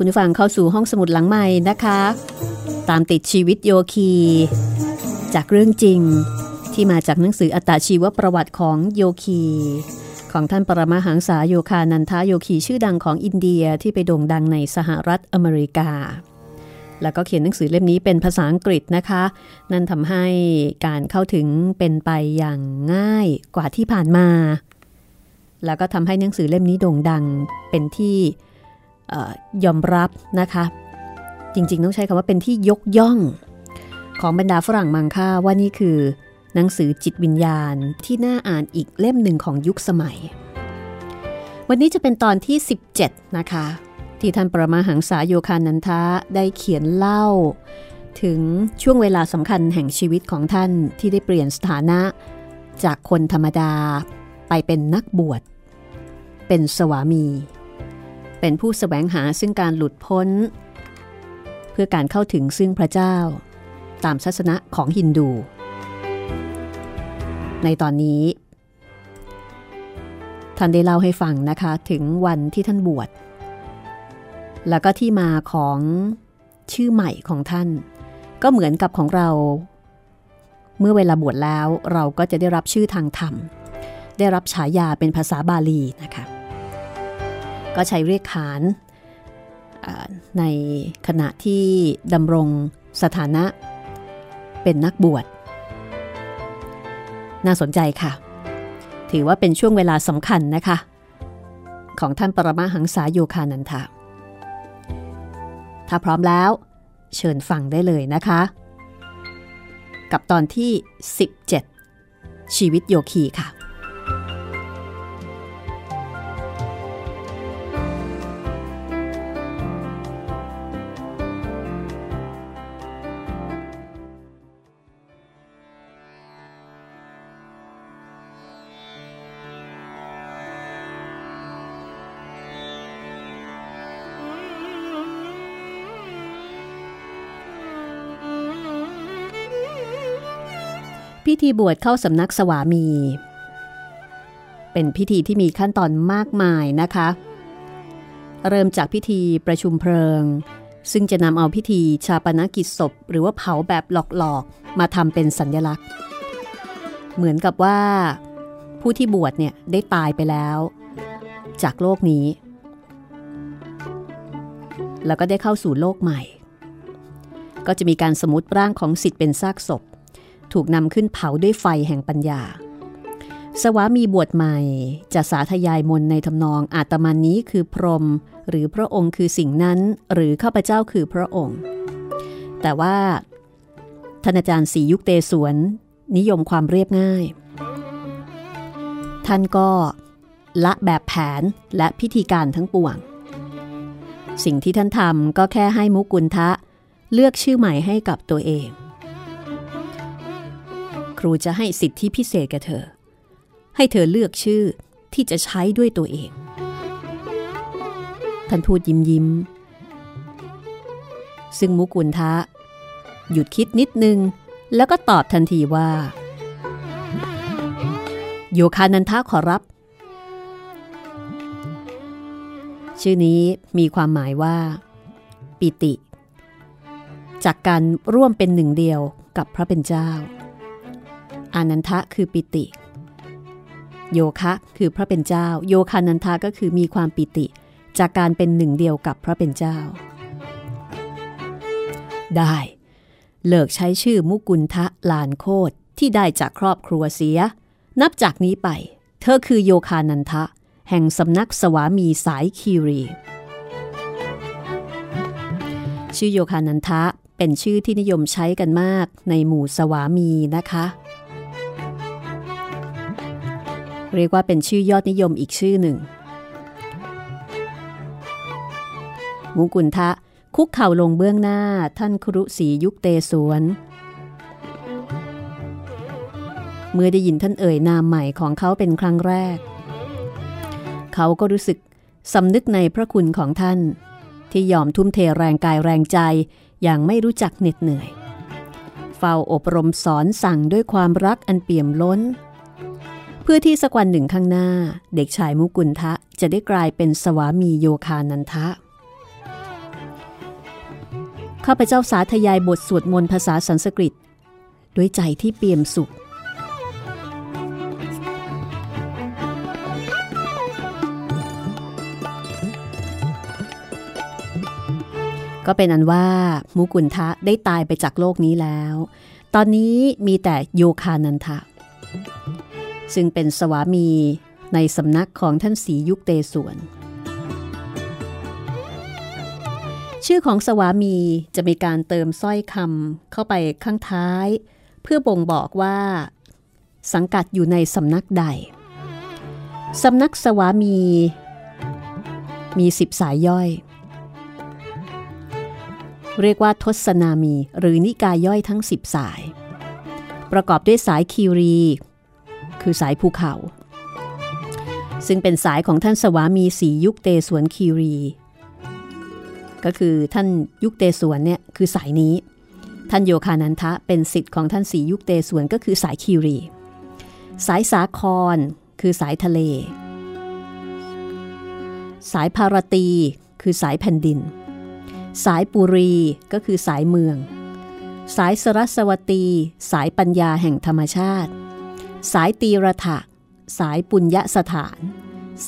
คุณผู้ฟังเข้าสู่ห้องสมุดหลังใหม่นะคะ ตามติดชีวิตโยคี จากเรื่องจริงที่มาจากหนังสืออัตชีวประวัติของโยคี ของท่านปรมาหังษาโยคานันทาโยคีชื่อดังของอินเดียที่ไปโด่งดังในสหรัฐอเมริกา แล้วก็เขียนหนังสือเล่มนี้เป็นภาษาอังกฤษนะคะ นั่นทำให้การเข้าถึงเป็นไปอย่างง่ายกว่าที่ผ่านมา แล้วก็ทำให้หนังสือเล่มนี้โด่งดังเป็นที่ ยอมรับนะคะ จริงๆ ต้องใช้คำว่าเป็นที่ยกย่องของบรรดาฝรั่งมังค่าว่านี่คือ หนังสือจิตวิญญาณที่น่าอ่านอีกเล่มหนึ่งของยุคสมัย วันนี้จะเป็นตอนที่ 17 นะคะ ที่ท่านประมาหังษาโยคานันทะได้เขียนเล่า ถึงช่วงเวลาสำคัญแห่งชีวิตของท่านที่ได้เปลี่ยนสถานะ จากคนธรรมดา ไปเป็นนักบวช เป็นสวามี เป็นผู้แสวงหาซึ่งการหลุดพ้น เพื่อการเข้าถึงซึ่งพระเจ้า ตามศาสนะของฮินดู ในตอนนี้ ท่านได้เล่าให้ฟังนะคะถึงวันที่ท่านบวช แล้วก็ที่มาของชื่อใหม่ของท่าน ก็เหมือนกับของเรา เมื่อเวลาบวชแล้วเราก็จะได้รับชื่อทางธรรม ได้รับฉายาเป็นภาษาบาลีนะคะ ก็ใช้เรียกขานในขณะที่ดำรงสถานะ เป็นนักบวช น่าสนใจค่ะ ถือว่าเป็นช่วงเวลาสำคัญนะคะ ของท่านปรมาหังษาโยคานันทะ ถ้าพร้อมแล้ว เชิญฟังได้เลยนะคะ กับตอนที่ 17 ชีวิตโยคีค่ะ「 พิธีบวชเข้าสำนักสวามี เป็นพิธีที่มีขั้นตอนมากมายนะคะ เริ่มจากพิธีประชุมเพลิง ซึ่งจะนำเอาพิธีชาปนกิจศพ หรือว่าเผาแบบหลอกๆ มาทำเป็นสัญญลักษณ์ เหมือนกับว่า ผู้ที่บวชเนี่ยได้ตายไปแล้ว จากโลกนี้ แล้วก็ได้เข้าสู่โลกใหม่ ก็จะมีการสมมติร่างของสิทธิ์เป็นซากศพ ถูกนำขึ้นเผาด้วยไฟแห่งปัญญา สวามีบวชใหม่จะสาธยายมนในทำนองอาตมานี้คือพรหมหรือพระองค์คือสิ่งนั้นหรือข้าพเจ้าคือพระองค์ แต่ว่าท่านอาจารย์ศรียุคเตสวน นิยมความเรียบง่าย ท่านก็ละแบบแผนและพิธีการทั้งปวง สิ่งที่ท่านทำก็แค่ให้มุกุลทะ เลือกชื่อใหม่ให้กับตัวเอง ครูจะให้สิทธิพิเศษกับเธอ ให้เธอเลือกชื่อที่จะใช้ด้วยตัวเอง ท่านพูดยิ้มยิ้ม ซึ่งมุกุลทะ หยุดคิดนิดนึง แล้วก็ตอบทันทีว่า โยคานันทะขอรับ ชื่อนี้มีความหมายว่า ปิติ จากการร่วมเป็นหนึ่งเดียวกับพระเป็นเจ้า อานันทะคือปิติ โยคะคือพระเป็นเจ้า โยคานันทะก็คือมีความปิติ จากการเป็นหนึ่งเดียวกับพระเป็นเจ้า ได้ เลิกใช้ชื่อมุกุลทะลานโคตที่ได้จากครอบครัวเสีย นับจากนี้ไป เธอคือโยคานันทะ แห่งสำนักสวามีสายคีรีชื่อโยคานันทะเป็นชื่อที่นิยมใช้กันมากในหมู่สวามีนะคะ เรียกว่าเป็นชื่อยอดนิยมอีกชื่อหนึ่ง มุกุลทะคุกเข่าลงเบื้องหน้าท่านครุสียุคเตสวน เมื่อได้ยินท่านเอ่ยนามใหม่ของเขาเป็นครั้งแรก เขาก็รู้สึกสำนึกในพระคุณของท่าน ที่ยอมทุ่มเทแรงกายแรงใจอย่างไม่รู้จักเหน็ดเหนื่อย เฝ้าอบรมสอนสั่งด้วยความรักอันเปี่ยมล้น พื่อที่สักวันหนึ่งข้างหน้า เด็กชายมุกุลทะจะได้กลายเป็นสวามีโยคานันทะข้าพเจ้าสาธยายบทสวดมนต์ภาษาสันสกฤต ด้วยใจที่เปี่ยมสุข ก็เป็นอันว่ามุกุลทะได้ตายไปจากโลกนี้แล้ว ตอนนี้มีแต่โยคานันทะ ซึ่งเป็นสวามีในสำนักของท่านสียุคเตสวน ชื่อของสวามีจะมีการเติมสร้อยคำเข้าไปข้างท้าย เพื่อบ่งบอกว่า สังกัดอยู่ในสำนักใด สำนักสวามี มีสิบสายย่อย เรียกว่าทศนามีหรือนิกายย่อยทั้งสิบสาย ประกอบด้วยสายคีรี คือสายภูเขา ซึ่งเป็นสายของท่านสวามีสียุคเตสวนคีรี ก็คือท่านยุคเตสวนเนี่ยคือสายนี้ ท่านโยคานันทะเป็นสิทธิ์ของท่านสียุคเตสวนก็คือสายคีรี สายสาครคือสายทะเล สายพารตีคือสายแผ่นดิน สายปุรีก็คือสายเมือง สายสรัสวตี สายปัญญาแห่งธรรมชาติ สายตีระถะ สายปุญญสถาน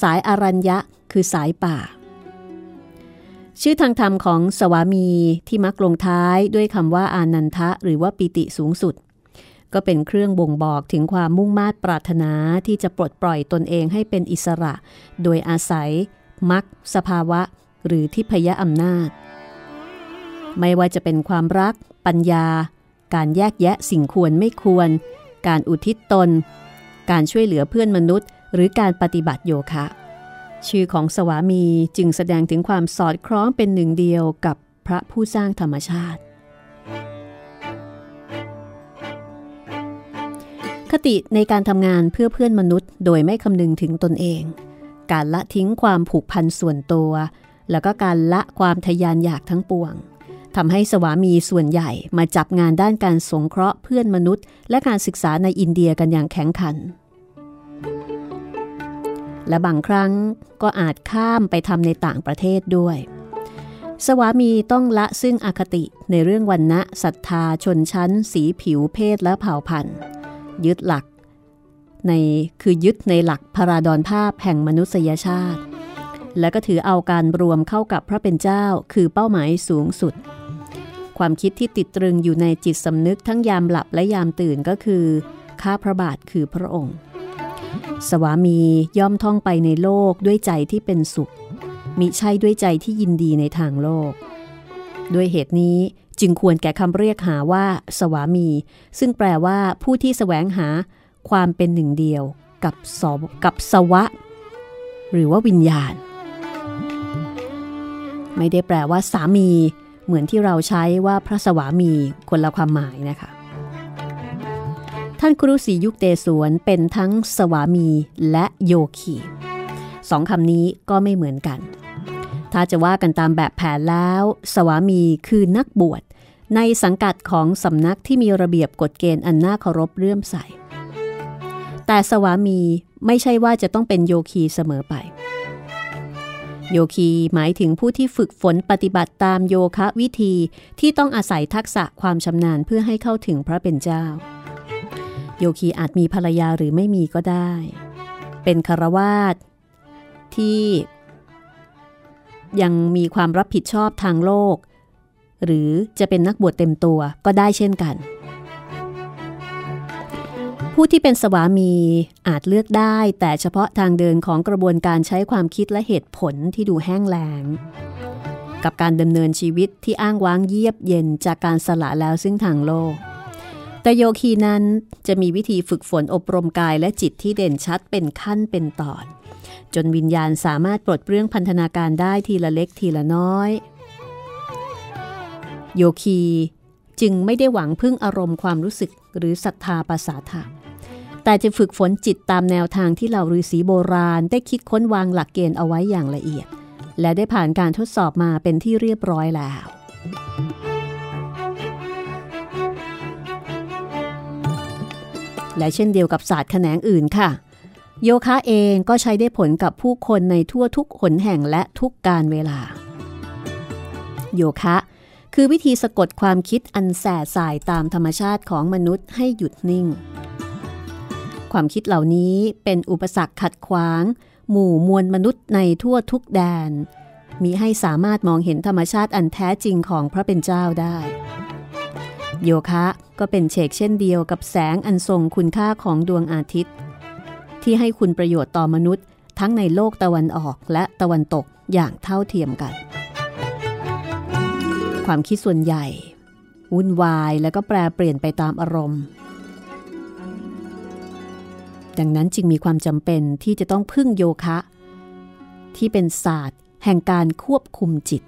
สายอารัญญะคือสายป่า ชื่อทางธรรมของสวามีที่มักลงท้ายด้วยคำว่าอานันทะหรือว่าปิติสูงสุด ก็เป็นเครื่องบ่งบอกถึงความมุ่งมา่ปรารถนาที่จะปลดปล่อยตนเองให้เป็นอิสระ โดยอาศัยมักสภาวะ หรือทิพยอำนาจ ไม่ว่าจะเป็นความรัก ปัญญา การแยกแยะสิ่งควรไม่ควร การอุทิศตน การช่วยเหลือเพื่อนมนุษย์ หรือการปฏิบัติโยคะ ชื่อของสวามีจึงแสดงถึงความสอดคล้องเป็นหนึ่งเดียวกับพระผู้สร้างธรรมชาติ คติในการทำงานเพื่อเพื่อนมนุษย์ โดยไม่คำนึงถึงตนเอง การละทิ้งความผูกพันส่วนตัว แล้วก็การละความทยานอยากทั้งปวง ทำให้สวามีส่วนใหญ่มาจับงานด้านการสงเคราะห์เพื่อนมนุษย์ และการศึกษาในอินเดียกันอย่างแข็งขัน และบางครั้งก็อาจข้ามไปทำในต่างประเทศด้วย สวามีต้องละซึ่งอคติในเรื่องวันณะศรัทธาชนชั้น สีผิวเพศและเผ่าพันธุ์ ยึดหลัก ในคือยึดในหลักพราดอนภาพแห่งมนุษยชาติและก็ถือเอาการรวมเข้ากับพระเป็นเจ้าคือเป้าหมายสูงสุด ความคิดที่ติดตรึงอยู่ในจิตสำนึกทั้งยามหลับและยามตื่นก็คือ ข้าพระบาทคือพระองค์ สวามีย่อมท่องไปในโลกด้วยใจที่เป็นสุข มิใช่ด้วยใจที่ยินดีในทางโลก ด้วยเหตุนี้จึงควรแก่คำเรียกหาว่า สวามี ซึ่งแปลว่าผู้ที่แสวงหาความเป็นหนึ่งเดียวกับสกับสวะ หรือว่าวิญญาณ ไม่ได้แปลว่าสามี เหมือนที่เราใช้ว่าพระสวามีคนละความหมายนะคะ ท่านครูศรียุคเตสวนเป็นทั้งสวามีและโยคีสองคำนี้ก็ไม่เหมือนกัน ถ้าจะว่ากันตามแบบแผนแล้ว สวามีคือนักบวชในสังกัดของสำนักที่มีระเบียบกฎเกณฑ์อันน่าเคารพเรื่อมใส แต่สวามีไม่ใช่ว่าจะต้องเป็นโยคีเสมอไป โยคีหมายถึงผู้ที่ฝึกฝนปฏิบัติตามโยคะวิธีที่ต้องอาศัยทักษะความชำนาญเพื่อให้เข้าถึงพระเป็นเจ้า โยคีอาจมีภรรยาหรือไม่มีก็ได้ เป็นคารวาสที่ยังมีความรับผิดชอบทางโลก หรือจะเป็นนักบวชเต็มตัวก็ได้เช่นกัน ผู้ที่เป็นสวามีอาจเลือกได้ แต่เฉพาะทางเดินของกระบวนการใช้ความคิดและเหตุผลที่ดูแห้งแล้งกับการดำเนินชีวิตที่อ้างว้างเยียบเย็นจากการสละแล้วซึ่งทางโลก แต่โยคีนั้นจะมีวิธีฝึกฝนอบรมกายและจิตที่เด่นชัดเป็นขั้นเป็นตอน จนวิญญาณสามารถปลดเปลื้องพันธนาการได้ทีละเล็กทีละน้อย โยคีจึงไม่ได้หวังพึ่งอารมณ์ความรู้สึกหรือศรัทธาภาษาธรรม แต่จะฝึกฝนจิตตามแนวทางที่เหล่าฤาษีโบราณได้คิดค้นวางหลักเกณฑ์เอาไว้อย่างละเอียด และได้ผ่านการทดสอบมาเป็นที่เรียบร้อยแล้วและเช่นเดียวกับศาสตร์แขนงอื่นค่ะ โยคะเองก็ใช้ได้ผลกับผู้คนในทั่วทุกหนแห่งและทุกการเวลา โยคะ คือวิธีสะกดความคิดอันแสสายตามธรรมชาติของมนุษย์ให้หยุดนิ่ง ความคิดเหล่านี้เป็นอุปสรรคขัดขวาง หมู่มวลมนุษย์ในทั่วทุกแดน มีให้สามารถมองเห็นธรรมชาติอันแท้จริงของพระเป็นเจ้าได้ โยคะก็เป็นเชกเช่นเดียวกับแสงอันทรงคุณค่าของดวงอาทิตย์ ที่ให้คุณประโยชน์ต่อมนุษย์ ทั้งในโลกตะวันออกและตะวันตกอย่างเท่าเทียมกัน ความคิดส่วนใหญ่ วุ่นวายแล้วก็แปรเปลี่ยนไปตามอารมณ์ ดังนั้นจึงมีความจำเป็นที่จะต้องพึ่งโยคะ ที่เป็นศาสตร์ แห่งการควบคุมจิต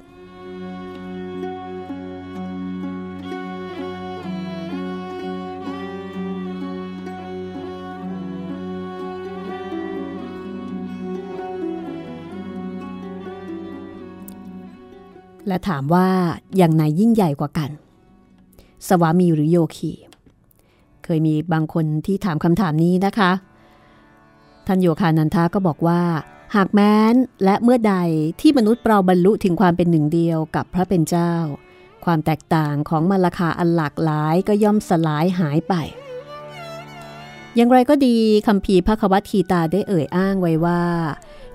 และถามว่าอย่างไหนยิ่งใหญ่กว่ากัน สวามีหรือโยคีเคยมีบางคนที่ถามคำถามนี้นะคะ ท่านโยคานันทาก็บอกว่า หากแม้นและเมื่อใดที่มนุษย์เราบรรลุถึงความเป็นหนึ่งเดียวกับพระเป็นเจ้า ความแตกต่างของมาลคาอันหลากหลายก็ย่อมสลายหายไป อย่างไรก็ดีคำพีพระควัตทีตาได้เอ่ยอ้างไว้ว่า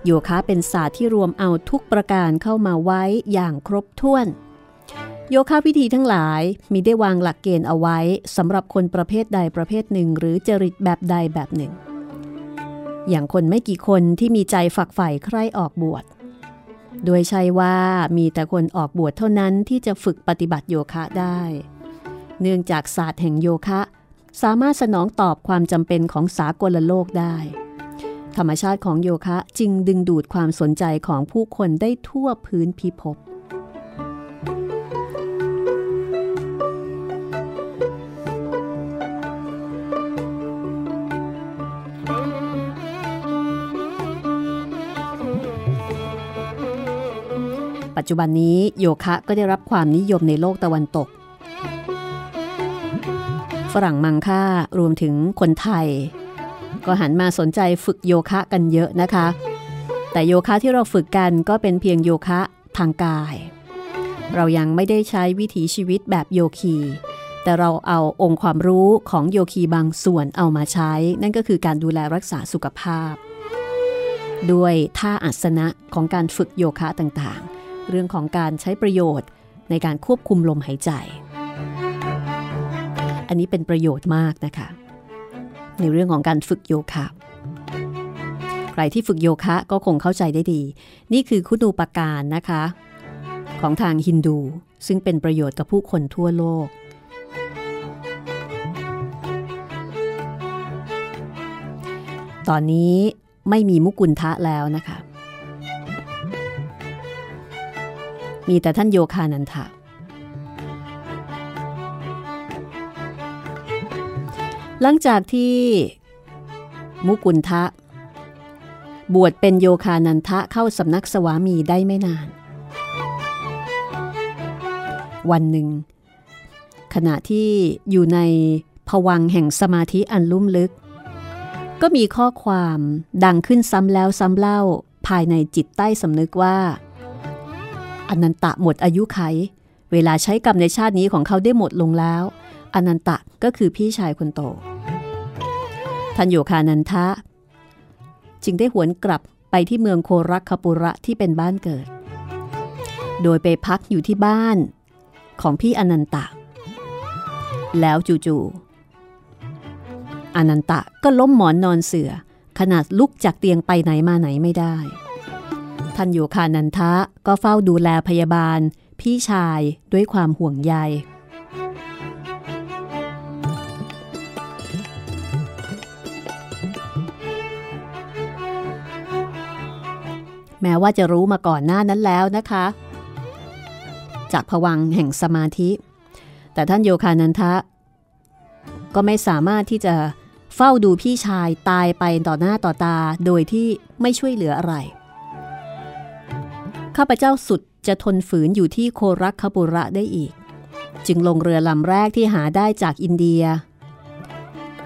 โยคะเป็นศาสตร์ที่รวมเอาทุกประการเข้ามาไว้อย่างครบถ้วนโยคะวิธีทั้งหลายมีได้วางหลักเกณฑ์เอาไว้สำหรับคนประเภทใดประเภทหนึ่ง หรือจริตแบบใดแบบหนึ่ง อย่างคนไม่กี่คนที่มีใจฝักใฝ่ใคร่ออกบวช โดยใช่ว่ามีแต่คนออกบวชเท่านั้นที่จะฝึกปฏิบัติโยคะได้ เนื่องจากศาสตร์แห่งโยคะ สามารถสนองตอบความจำเป็นของสากลโลกได้ ธรรมชาติของโยคะจึงดึงดูดความสนใจของผู้คนได้ทั่วพื้นพิภพ ปัจจุบันนี้โยคะก็ได้รับความนิยมในโลกตะวันตก ฝรั่งมังค่ารวมถึงคนไทย ก็หันมาสนใจฝึกโยคะกันเยอะนะคะ แต่โยคะที่เราฝึกกันก็เป็นเพียงโยคะทางกาย เรายังไม่ได้ใช้วิถีชีวิตแบบโยคี แต่เราเอาองค์ความรู้ของโยคีบางส่วนเอามาใช้ นั่นก็คือการดูแลรักษาสุขภาพด้วยท่าอัสนะของการฝึกโยคะต่างๆ เรื่องของการใช้ประโยชน์ในการควบคุมลมหายใจ อันนี้เป็นประโยชน์มากนะคะ ในเรื่องของการฝึกโยคะ ใครที่ฝึกโยคะก็คงเข้าใจได้ดี นี่คือคุณูปการนะคะ ของทางฮินดู ซึ่งเป็นประโยชน์กับผู้คนทั่วโลกตอนนี้ไม่มีมุกุลทะแล้วนะคะ มีแต่ท่านโยคานันทะ หลังจากที่มุกุลทะ บวชเป็นโยคานันทะเข้าสำนักสวามีได้ไม่นาน วันหนึ่ง ขณะที่อยู่ในผวังแห่งสมาธิอันลุ่มลึก ก็มีข้อความดังขึ้นซ้ำแล้วซ้ำเล่าภายในจิตใต้สำนึกว่า อนันตะหมดอายุไข เวลาใช้กรรมในชาตินี้ของเขาได้หมดลงแล้วอนันตะก็คือพี่ชายคนโตท่านโยคานันทะ จึงได้หวนกลับไปที่เมืองโครักคปุระที่เป็นบ้านเกิด โดยไปพักอยู่ที่บ้านของพี่อนันตะ แล้วจู่ๆอนันตะก็ล้มหมอนนอนเสือ ขนาดลุกจากเตียงไปไหนมาไหนไม่ได้ ท่านโยคานันทะก็เฝ้าดูแลพยาบาล พี่ชายด้วยความห่วงใย แม้ว่าจะรู้มาก่อนหน้านั้นแล้วนะคะ จากผวังแห่งสมาธิ แต่ท่านโยคานันทะ ก็ไม่สามารถที่จะเฝ้าดูพี่ชายตายไปต่อหน้าต่อตาโดยที่ไม่ช่วยเหลืออะไร ข้าพเจ้าสุดจะทนฝืนอยู่ที่โครักคปุระได้อีก จึงลงเรือลำแรกที่หาได้จากอินเดีย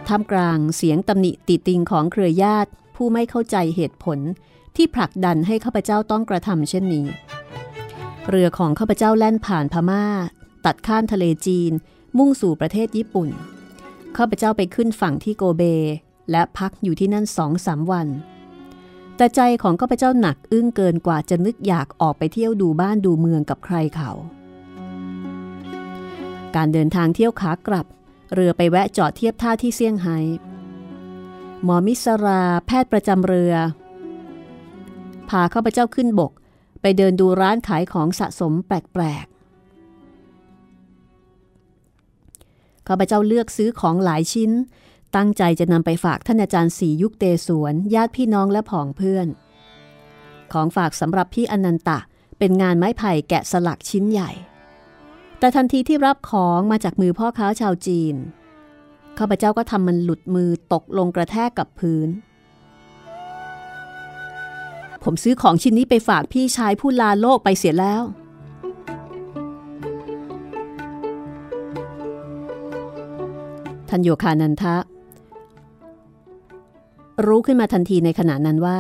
ท่ามกลางเสียงตำหนิติติงของเครือญาติ ผู้ไม่เข้าใจเหตุผลที่ผลักดันให้ข้าพเจ้าต้องกระทำเช่นนี้ เรือของข้าพเจ้าแล่นผ่านพมา่า ตัดข้ามทะเลจีน มุ่งสู่ประเทศญี่ปุ่นข้าพเจ้าไปขึ้นฝั่งที่โกเบ และพักอยู่ที่นั่นสองสามวัน แต่ใจของข้าพเจ้าหนักอึ้งเกินกว่าจะนึกอยากออกไปเที่ยวดูบ้านดูเมืองกับใครเขา การเดินทางเที่ยวขากลับ เรือไปแวะจอดเทียบท่าที่เซี่ยงไฮ้หมอมิสราแพทย์ประจำเรือ พาข้าพเจ้าขึ้นบก ไปเดินดูร้านขายของสะสมแปลกๆข้าพเจ้าเลือกซื้อของหลายชิ้น ตั้งใจจะนำไปฝากท่านอาจารย์สียุคเตสวนญาติพี่น้องและผองเพื่อน ของฝากสำหรับพี่อนันตะเป็นงานไม้ไผ่แกะสลักชิ้นใหญ่ แต่ทันทีที่รับของมาจากมือพ่อค้าชาวจีนข้าพเจ้าก็ทำมันหลุดมือตกลงกระแทกกับพื้น ผมซื้อของชิ้นนี้ไปฝากพี่ชายผู้ลาโลกไปเสียแล้วท่านโยคานันทะ รู้ขึ้นมาทันทีในขณะนั้นว่า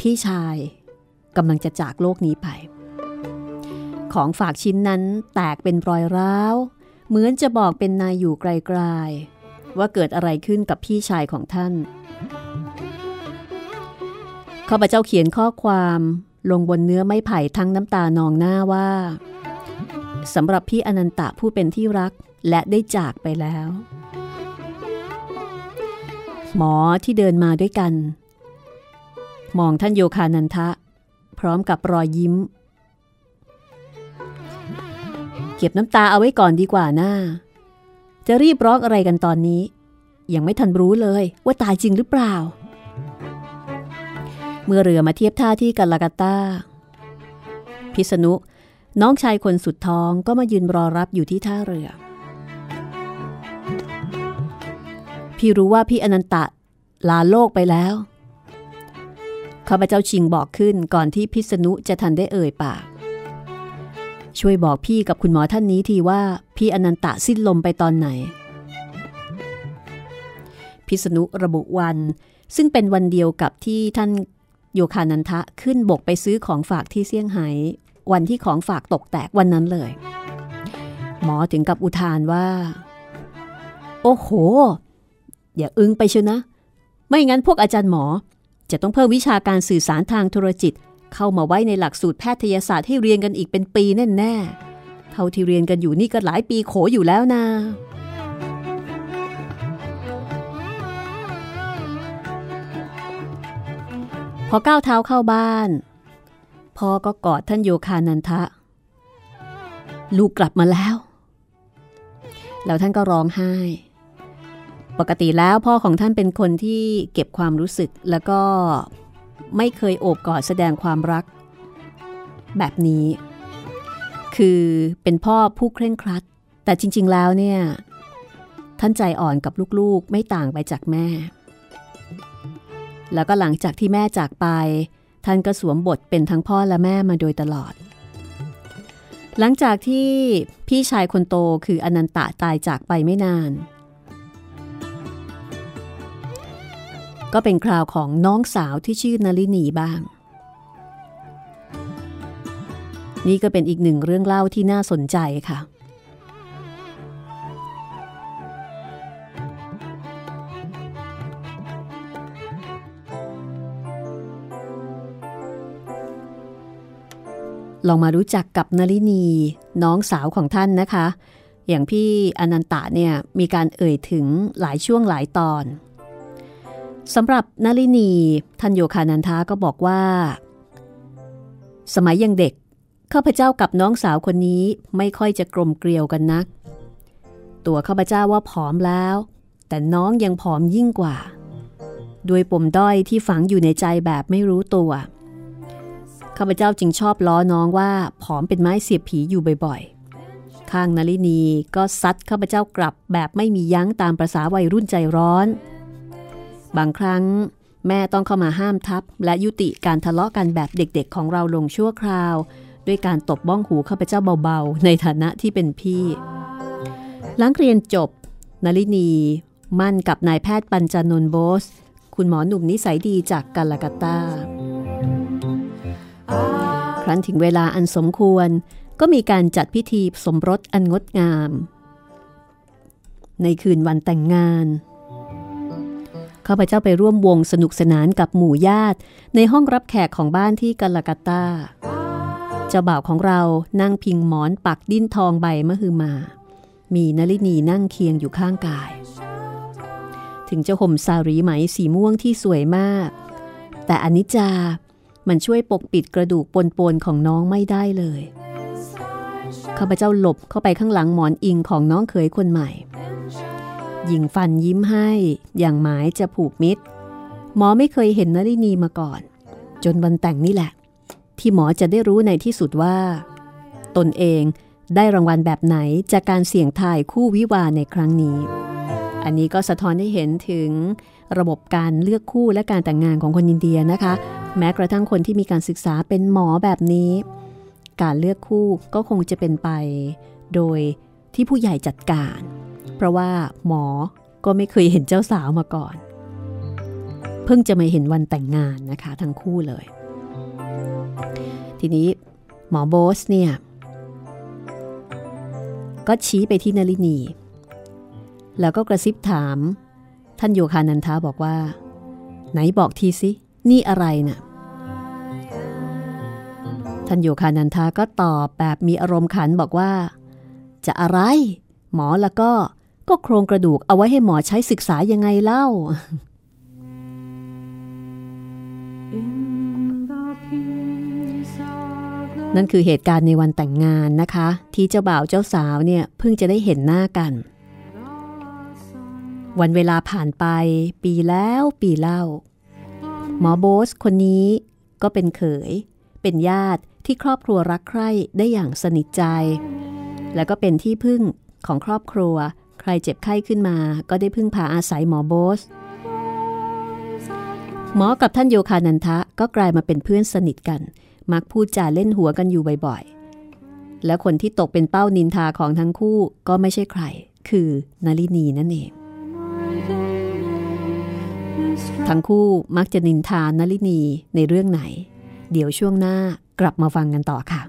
พี่ชายกำลังจะจากโลกนี้ไป ของฝากชิ้นนั้นแตกเป็นรอยร้าว เหมือนจะบอกเป็นนายอยู่ไกลๆ ว่าเกิดอะไรขึ้นกับพี่ชายของท่านข้าพเจ้าเขียนข้อความลงบนเนื้อไม้ไผ่ทั้งน้ำตานองหน้าว่าสำหรับพี่อนันตะผู้เป็นที่รักและได้จากไปแล้ว หมอที่เดินมาด้วยกัน มองท่านโยคานันทะ พร้อมกับรอยยิ้ม เก็บน้ำตาเอาไว้ก่อนดีกว่าหน้า จะรีบร้องอะไรกันตอนนี้ ยังไม่ทันรู้เลยว่าตายจริงหรือเปล่า เมื่อเรือมาเทียบท่าที่กัลากาตาพิษณุน้องชายคนสุดท้องก็มายืนรอรับอยู่ที่ท่าเรือ พี่รู้ว่าพี่อนันตะลาโลกไปแล้วข้าพเจ้าชิงบอกขึ้นก่อนที่พิษณุจะทันได้เอ่ยปาก ช่วยบอกพี่กับคุณหมอท่านนี้ทีว่าพี่อนันตะสิ้นลมไปตอนไหน พิษณุระบุวัน ซึ่งเป็นวันเดียวกับที่ท่านโยคานันทะขึ้นบกไปซื้อของฝากที่เซี่ยงไฮ้วันที่ของฝากตกแตกวันนั้นเลย หมอถึงกับอุทานว่า โอ้โห อย่าอึ้งไปเชียวนะ ไม่งั้นพวกอาจารย์หมอ จะต้องเพิ่มวิชาการสื่อสารทางโทรจิต เข้ามาไว้ในหลักสูตรแพทยศาสตร์ให้เรียนกันอีกเป็นปีแน่ๆ เท่าที่เรียนกันอยู่นี่ก็หลายปีโขอยู่แล้วนะพอก้าวเท้าเข้าบ้านพ่อก็กอดท่านโยคานันทะ ลูกกลับมาแล้ว แล้วท่านก็ร้องไห้ ปกติแล้วพ่อของท่านเป็นคนที่เก็บความรู้สึกแล้วก็ไม่เคยโอบกอดแสดงความรัก แบบนี้ คือเป็นพ่อผู้เคร่งครัด แต่จริง ๆแล้วเนี่ย ท่านใจอ่อนกับลูกๆ ไม่ต่างไปจากแม่ แล้วก็หลังจากที่แม่จากไป ท่านก็สวมบทเป็นทั้งพ่อและแม่มาโดยตลอด หลังจากที่พี่ชายคนโตคืออนันตะตายจากไปไม่นาน ก็เป็นคราวของน้องสาวที่ชื่อนลินีบ้าง นี่ก็เป็นอีกหนึ่งเรื่องเล่าที่น่าสนใจค่ะ ลองมารู้จักกับนลินีน้องสาวของท่านนะคะ อย่างพี่อนันตะเนี่ยมีการเอ่ยถึงหลายช่วงหลายตอน สำหรับนลินีท่านโยคานันทาก็บอกว่า สมัยยังเด็กข้าพเจ้ากับน้องสาวคนนี้ไม่ค่อยจะกลมเกลียวกันนัก ตัวข้าพเจ้าว่าผอมแล้ว แต่น้องยังผอมยิ่งกว่า ด้วยปมด้อยที่ฝังอยู่ในใจแบบไม่รู้ตัวข้าพเจ้าจึงชอบล้อน้องว่าผอมเป็นไม้เสียบผีอยู่บ่อยๆ ข้างนลินีก็ซัดข้าพเจ้ากลับแบบไม่มียั้งตามประษาวัยรุ่นใจร้อน บางครั้งแม่ต้องเข้ามาห้ามทับ และยุติการทะเลาะกันแบบเด็กๆ ของเราลงชั่วคราว ด้วยการตบบ้องหูข้าพเจ้าเบาๆ ในฐานะที่เป็นพี่ หลังเรียนจบนลินีมั่นกับนายแพทย์ปัญจนนท์โบส คุณหมอหนุ่มนิสัยดีจากกาลากาตา ครั้นถึงเวลาอันสมควรก็มีการจัดพิธีสมรสอันงดงาม ในคืนวันแต่งงาน ข้าพเจ้าไปร่วมวงสนุกสนานกับหมู่ญาติ ในห้องรับแขกของบ้านที่กาลากาตาเจ้าบ่าวของเรานั่งพิงหมอนปักดิ้นทองใบมะฮือมา มีนลินีนั่งเคียงอยู่ข้างกาย ถึงจะห่มสารีไหมสีม่วงที่สวยมาก แต่อนิจจามันช่วยปกปิดกระดูกปนๆของน้องไม่ได้เลยข้าพเจ้าหลบเข้าไปข้างหลังหมอนอิงของน้องเขยคนใหม่ หญิงฟันยิ้มให้ อย่างหมายจะผูกมิตร หมอไม่เคยเห็นนลินีมาก่อน จนวันแต่งนี่แหละ ที่หมอจะได้รู้ในที่สุดว่า ตนเองได้รางวัลแบบไหนจากการเสี่ยงทายคู่วิวาในครั้งนี้ อันนี้ก็สะท้อนให้เห็นถึงระบบการเลือกคู่และการแต่งงานของคนอินเดียนะคะ แม้กระทั่งคนที่มีการศึกษาเป็นหมอแบบนี้ การเลือกคู่ก็คงจะเป็นไป โดยที่ผู้ใหญ่จัดการ เพราะว่าหมอก็ไม่เคยเห็นเจ้าสาวมาก่อน เพิ่งจะมาเห็นวันแต่งงานนะคะทั้งคู่เลย ทีนี้หมอโบสเนี่ยก็ชี้ไปที่นลินี แล้วก็กระซิบถาม ท่านโยคานันทาบอกว่า ไหนบอกทีสิ นี่อะไรน่ะท่านโยคานันทาก็ตอบแบบมีอารมณ์ขันบอกว่า จะอะไร หมอแล้วก็ ก็โครงกระดูกเอาไว้ให้หมอใช้ศึกษายังไงเล่า นั่นคือเหตุการณ์ในวันแต่งงานนะคะ ที่เจ้าบ่าวเจ้าสาวเนี่ยเพิ่งจะได้เห็นหน้ากัน วันเวลาผ่านไป ปีแล้วปีเล่า หมอโบสคนนี้ก็เป็นเขย เป็นญาติที่ครอบครัวรักใคร่ได้อย่างสนิทใจ แล้วก็เป็นที่พึ่งของครอบครัว ใครเจ็บไข้ขึ้นมาก็ได้พึ่งพาอาศัยหมอโบส หมอกับท่านโยคานันทะก็กลายมาเป็นเพื่อนสนิทกัน มักพูดจาเล่นหัวกันอยู่บ่อยๆ และคนที่ตกเป็นเป้านินทาของทั้งคู่ก็ไม่ใช่ใคร คือนาลินีนั่นเอง ทั้งคู่มักจะนินทานลินีในเรื่องไหน เดี๋ยวช่วงหน้ากลับมาฟังกันต่อค่ะ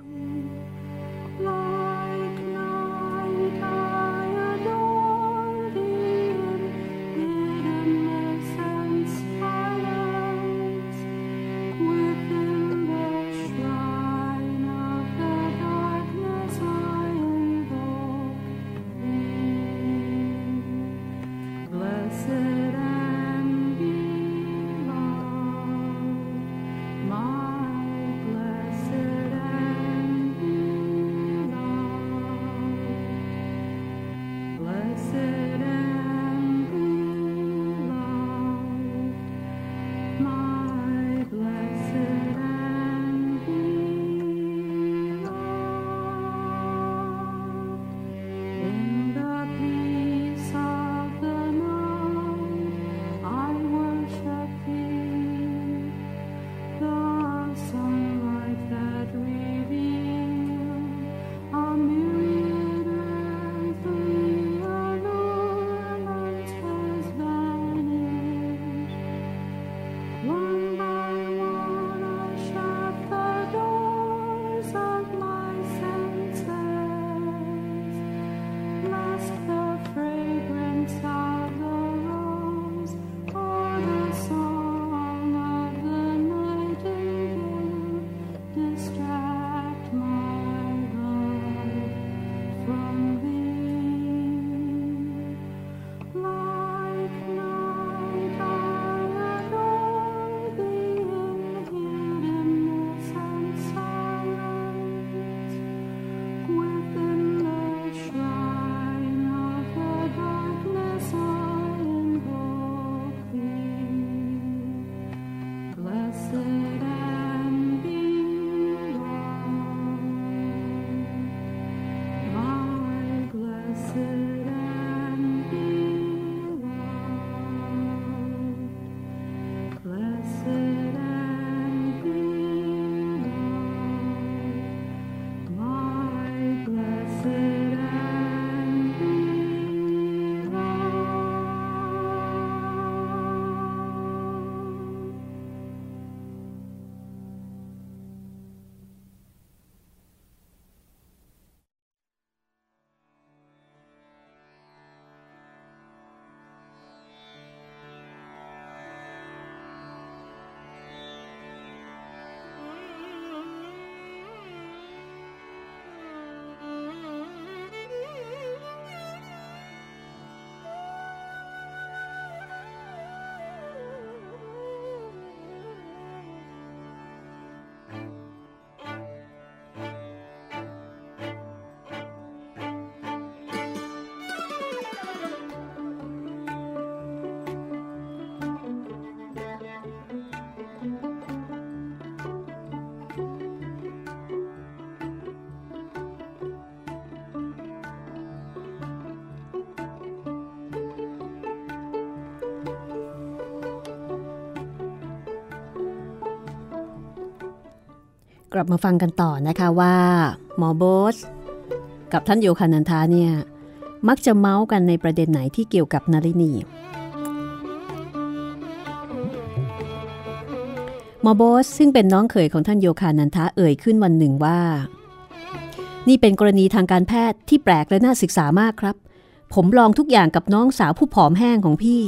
กลับมาฟังกันต่อนะคะว่าหมอโบสกับท่านโยคานันทาเนี่ยมักจะเมาส์กันในประเด็นไหนที่เกี่ยวกับนารินีหมอโบสซึ่งเป็นน้องเขยของท่านโยคานันทะเอ่ยขึ้นวันหนึ่งว่า นี่เป็นกรณีทางการแพทย์ที่แปลกและน่าศึกษามากครับ ผมลองทุกอย่างกับน้องสาวผู้ผอมแห้งของพี่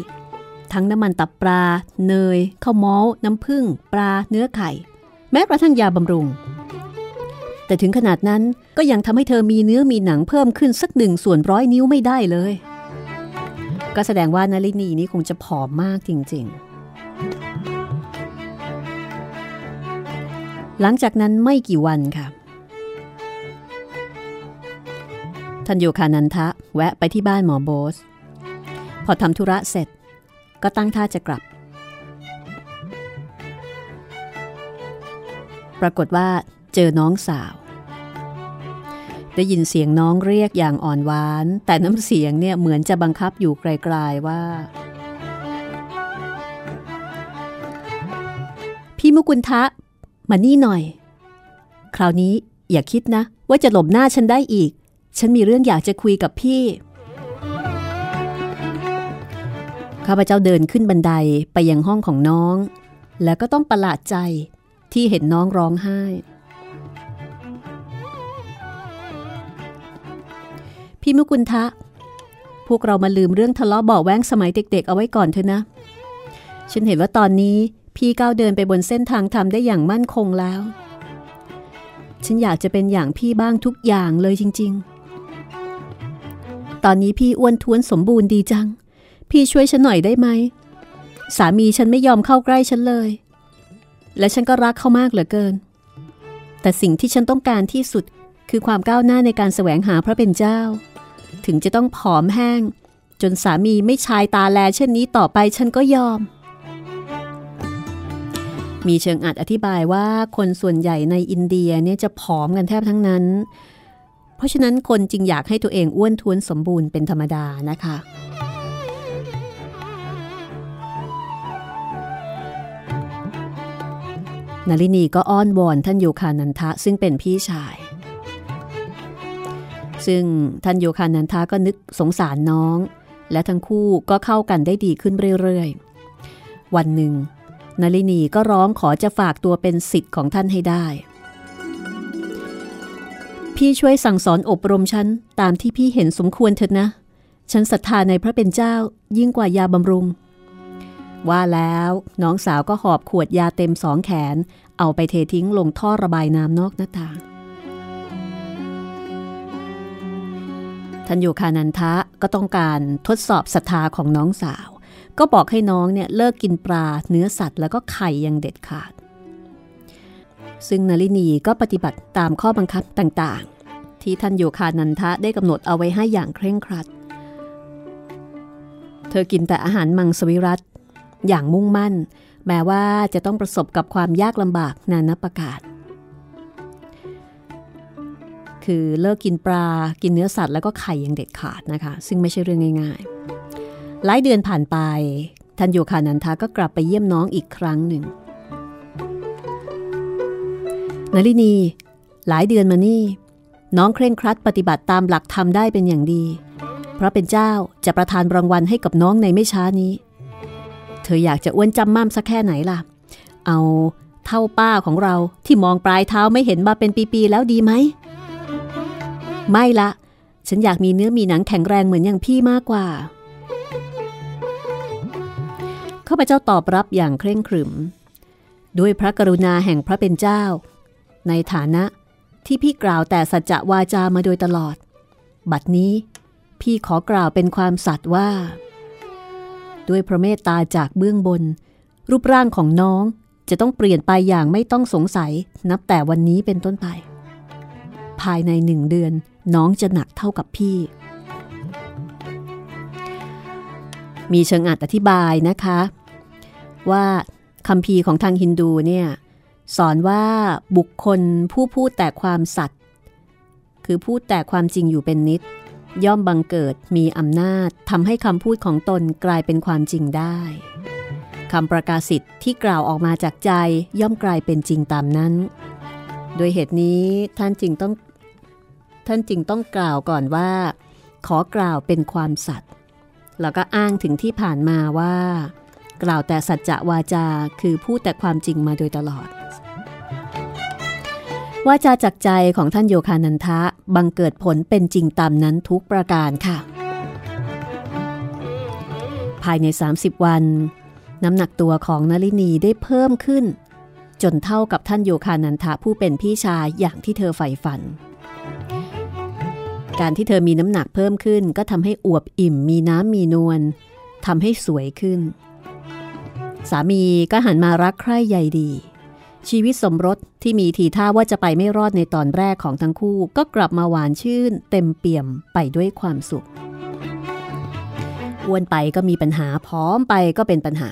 ทั้งน้ำมันตับปลา เนยข้าวมอลน้ำผึ้งปลาเนื้อไข่ แม้กระทั่งยาบำรุง แต่ถึงขนาดนั้นก็ยังทำให้เธอมีเนื้อมีหนังเพิ่มขึ้นสักหนึ่งส่วนร้อยนิ้วไม่ได้เลย ก็แสดงว่านาลินีนี่คงจะผอมมากจริง ๆ หลังจากนั้นไม่กี่วันค่ะท่านโยคานันทะแวะไปที่บ้านหมอโบส พอทำธุระเสร็จ ก็ตั้งท่าจะกลับ ปรากฏว่าเจอน้องสาว ได้ยินเสียงน้องเรียกอย่างอ่อนหวาน แต่น้ำเสียงเนี่ยเหมือนจะบังคับอยู่ไกลๆว่า พี่มุกุลทะ มานี่หน่อย คราวนี้อย่าคิดนะ ว่าจะหลบหน้าฉันได้อีก ฉันมีเรื่องอยากจะคุยกับพี่ข้าพเจ้าเดินขึ้นบันไดไปยังห้องของน้อง แล้วก็ต้องประหลาดใจ ที่เห็นน้องร้องไห้ พี่มุกุลทะ พวกเรามาลืมเรื่องทะเลาะเบาแว้งสมัยเด็ก ๆ เอาไว้ก่อนเถอะนะ ฉันเห็นว่าตอนนี้พี่ก้าวเดินไปบนเส้นทางทำได้อย่างมั่นคงแล้ว ฉันอยากจะเป็นอย่างพี่บ้างทุกอย่างเลยจริง ๆ ตอนนี้พี่อ้วนท้วนสมบูรณ์ดีจัง พี่ช่วยฉันหน่อยได้ไหม สามีฉันไม่ยอมเข้าใกล้ฉันเลย และฉันก็รักเขามากเหลือเกิน แต่สิ่งที่ฉันต้องการที่สุดคือความก้าวหน้าในการแสวงหาพระเป็นเจ้า ถึงจะต้องผอมแห้ง จนสามีไม่ชายตาแลเช่นนี้ต่อไปฉันก็ยอม มีเชิงอัดอธิบายว่าคนส่วนใหญ่ในอินเดียเนี่ยจะผอมกันแทบทั้งนั้น เพราะฉะนั้นคนจึงอยากให้ตัวเองอ้วนท้วนสมบูรณ์เป็นธรรมดานะคะ นารินีก็อ้อนวอนท่านโยคานันทะซึ่งเป็นพี่ชาย ซึ่งท่านโยคานันทะก็นึกสงสารน้อง และทั้งคู่ก็เข้ากันได้ดีขึ้นเรื่อยๆ วันหนึ่งนารินีก็ร้องขอจะฝากตัวเป็นสิทธิ์ของท่านให้ได้ พี่ช่วยสั่งสอนอบรมฉันตามที่พี่เห็นสมควรเถิดนะ ฉันศรัทธาในพระเป็นเจ้ายิ่งกว่ายาบำรุง ว่าแล้วน้องสาวก็หอบขวดยาเต็มสองแขน เอาไปเททิ้งลงท่อระบายน้ำนอกหน้าต่างท่านโยคานันทะก็ต้องการทดสอบศรัทธาของน้องสาว ก็บอกให้น้องเนี่ยเลิกกินปลาเนื้อสัตว์แล้วก็ไข่อยังเด็ดขาด ซึ่งนลินีก็ปฏิบัติตามข้อบังคับต่างๆ ที่ท่านโยคานันทะได้กำหนดเอาไว้ให้อย่างเคร่งครัด เธอกินแต่อาหารมังสวิรัต อย่างมุ่งมั่น แม้ว่าจะต้องประสบกับความยากลำบากนานับประกาศคือเลิกกินปลา กินเนื้อสัตว์แล้วก็ไข่อย่างเด็ดขาดนะคะ ซึ่งไม่ใช่เรื่องง่าย ๆ หลายเดือนผ่านไปท่านโยคานันทาก็กลับไปเยี่ยมน้องอีกครั้งหนึ่งนลินี หลายเดือนมานี่ น้องเคร่งครัดปฏิบัติตามหลักธรรมได้เป็นอย่างดี เพราะเป็นเจ้าจะประทานรางวัลให้กับน้องในไม่ช้านี้ เธออยากจะอ้วนจำม่ำสักแค่ไหนล่ะ เอาเท่าป้าของเราที่มองปลายเท้าไม่เห็นมาเป็นปีๆแล้วดีไหม ไม่ละ ฉันอยากมีเนื้อมีหนังแข็งแรงเหมือนอย่างพี่มากกว่า ข้าพเจ้าตอบรับอย่างเคร่งครึม ด้วยพระกรุณาแห่งพระเป็นเจ้า ในฐานะที่พี่กล่าวแต่สัจจะวาจามาโดยตลอด บัดนี้พี่ขอกล่าวเป็นความสัตย์ว่า ด้วยพระเมตตาจากเบื้องบน รูปร่างของน้องจะต้องเปลี่ยนไปอย่างไม่ต้องสงสัยนับแต่วันนี้เป็นต้นไป ภายในหนึ่งเดือนน้องจะหนักเท่ากับพี่ มีเชิงอัดอธิบายนะคะ ว่าคำพีของทางฮินดูเนี่ยสอนว่าบุคคลผู้พูดแต่ความสัตย์คือพูดแต่ความจริงอยู่เป็นนิด ย่อมบังเกิดมีอำนาจทำให้คำพูดของตนกลายเป็นความจริงได้คำประกาศสิทธิ์ที่กล่าวออกมาจากใจย่อมกลายเป็นจริงตามนั้น โดยเหตุนี้ท่านจึงต้องท่านจึงต้องกล่าวก่อนว่า ขอกล่าวเป็นความสัตย์แล้วก็อ้างถึงที่ผ่านมาว่า กล่าวแต่สัจจะวาจาคือพูดแต่ความจริงมาโดยตลอด วาจาจากใจของท่านโยคานันทะบังเกิดผลเป็นจริงตามนั้นทุกประการค่ะ ภายใน 30 วัน น้ำหนักตัวของนลินีได้เพิ่มขึ้น จนเท่ากับท่านโยคานันทะผู้เป็นพี่ชายอย่างที่เธอใฝ่ฝัน การที่เธอมีน้ำหนักเพิ่มขึ้น ก็ทำให้อวบอิ่มมีน้ำมีนวลทำให้สวยขึ้น สามีก็หันมารักใคร่ใยดี ชีวิตสมรสที่มีทีท่าว่าจะไปไม่รอดในตอนแรกของทั้งคู่ ก็กลับมาหวานชื่น เต็มเปี่ยมไปด้วยความสุขอ้วนไปก็มีปัญหาผอมไปก็เป็นปัญหา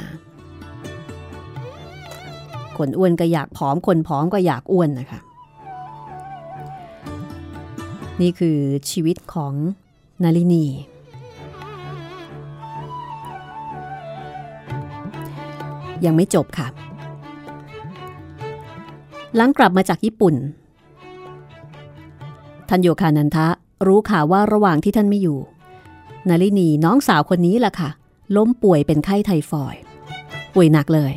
คนอ้วนก็อยากผอมคนผอมก็อยากอ้วนนะคะ นี่คือชีวิตของนาลินียังไม่จบค่ะ หลังกลับมาจากญี่ปุ่นท่านโยคานันทะรู้ข่าวว่าระหว่างที่ท่านไม่อยู่ นาลินีน้องสาวคนนี้แหละค่ะ ล้มป่วยเป็นไข้ไทฟอยด์ป่วยหนักเลย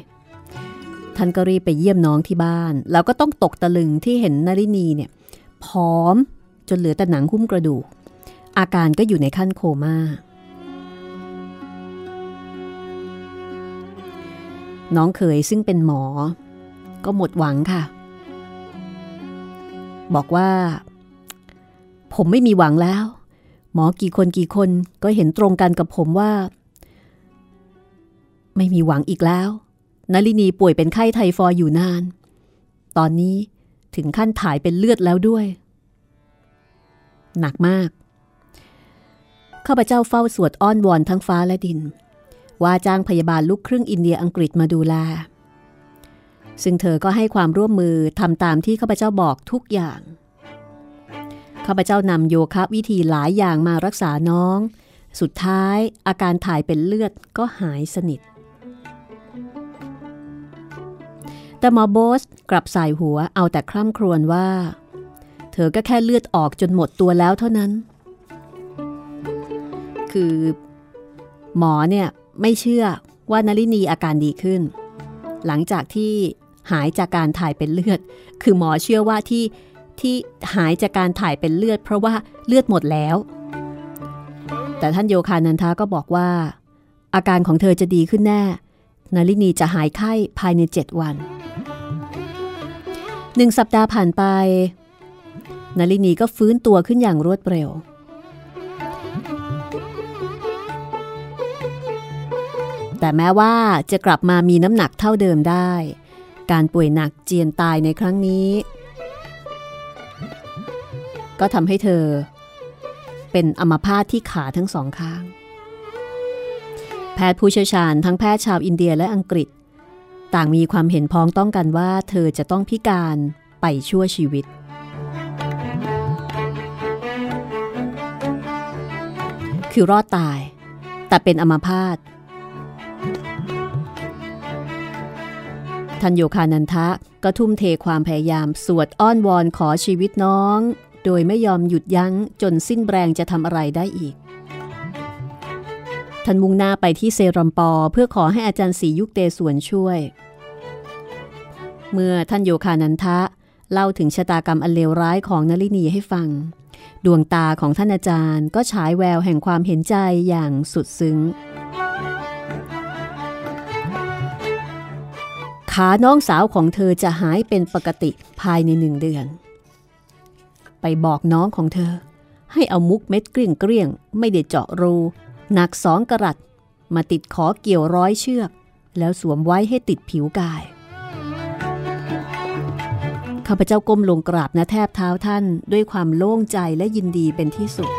ท่านก็รีบไปเยี่ยมน้องที่บ้าน แล้วก็ต้องตกตะลึงที่เห็นนารินีเนี่ยผอมจนเหลือแต่หนังหุ้มกระดูก อาการก็อยู่ในขั้นโคม่า น้องเขยซึ่งเป็นหมอ ก็หมดหวังค่ะ บอกว่า ผมไม่มีหวังแล้ว หมอกี่คนกี่คนก็เห็นตรงกันกับผมว่า ไม่มีหวังอีกแล้วนลินีป่วยเป็นไข้ไทฟอยอยู่นาน ตอนนี้ถึงขั้นถ่ายเป็นเลือดแล้วด้วย หนักมาก ข้าพเจ้าเฝ้าสวดอ้อนวอนทั้งฟ้าและดิน ว่าจ้างพยาบาลลูกครึ่งอินเดียอังกฤษมาดูแล ซึ่งเธอก็ให้ความร่วมมือทำตามที่ข้าพเจ้าบอกทุกอย่าง ข้าพเจ้านำโยคะวิธีหลายอย่างมารักษาน้อง สุดท้ายอาการถ่ายเป็นเลือดก็หายสนิท แต่หมอโบสกลับสายหัวเอาแต่คร่ำครวญว่า เธอก็แค่เลือดออกจนหมดตัวแล้วเท่านั้น คือหมอเนี่ยไม่เชื่อว่านลินีอาการดีขึ้น หลังจากที่ หายจากการถ่ายเป็นเลือด คือหมอเชื่อว่าที่ที่หายจากการถ่ายเป็นเลือด เพราะว่าเลือดหมดแล้ว แต่ท่านโยคานันทาก็บอกว่า อาการของเธอจะดีขึ้นแน่ นาลินีจะหายไข้ภายในเจ็ดวันหนึ่งสัปดาห์ผ่านไปนาลินีก็ฟื้นตัวขึ้นอย่างรวดเร็ว แต่แม้ว่าจะกลับมามีน้ำหนักเท่าเดิมได้ การป่วยหนักเจียนตายในครั้งนี้ ก็ทำให้เธอ เป็นอัมพาตที่ขาทั้งสองข้าง แพทย์ผู้เชี่ยวชาญทั้งแพทย์ชาวอินเดียและอังกฤษ ต่างมีความเห็นพ้องต้องกันว่า เธอจะต้องพิการไปชั่วชีวิตคือรอดตาย แต่เป็นอัมพาต ท่านโยคานันทะก็ทุ่มเทความพยายามสวดอ้อนวอนขอชีวิตน้อง โดยไม่ยอมหยุดยั้งจนสิ้นแรงจะทำอะไรได้อีกท่านมุ่งหน้าไปที่เซรัมปอเพื่อขอให้อาจารย์สียุคเตสวนช่วย เมื่อท่านโยคานันทะเล่าถึงชะตากรรมอันเลวร้ายของนลินีให้ฟัง ดวงตาของท่านอาจารย์ก็ฉายแววแห่งความเห็นใจอย่างสุดซึ้ง ขาน้องสาวของเธอจะหายเป็นปกติภายในหนึ่งเดือน ไปบอกน้องของเธอ ให้เอามุกเม็ดเกลี้ยงเกลี้ยงไม่ได้เจาะรูหนักสองกรัตมาติดขอเกี่ยวร้อยเชือก แล้วสวมไว้ให้ติดผิวกายข้าพเจ้าก้มลงกราบนะแทบเท้าท่านด้วยความโล่งใจและยินดีเป็นที่สุด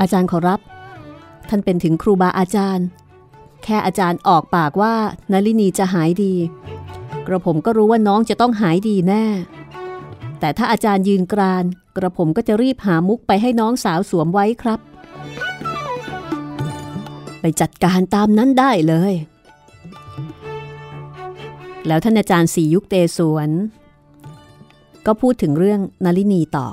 อาจารย์ขอรับ ท่านเป็นถึงครูบาอาจารย์ แค่อาจารย์ออกปากว่านลินีจะหายดี กระผมก็รู้ว่าน้องจะต้องหายดีแน่ แต่ถ้าอาจารย์ยืนกราน กระผมก็จะรีบหามุกไปให้น้องสาวสวมไว้ครับ ไปจัดการตามนั้นได้เลย แล้วท่านอาจารย์สียุคเตสวน ก็พูดถึงเรื่องนลินีต่อ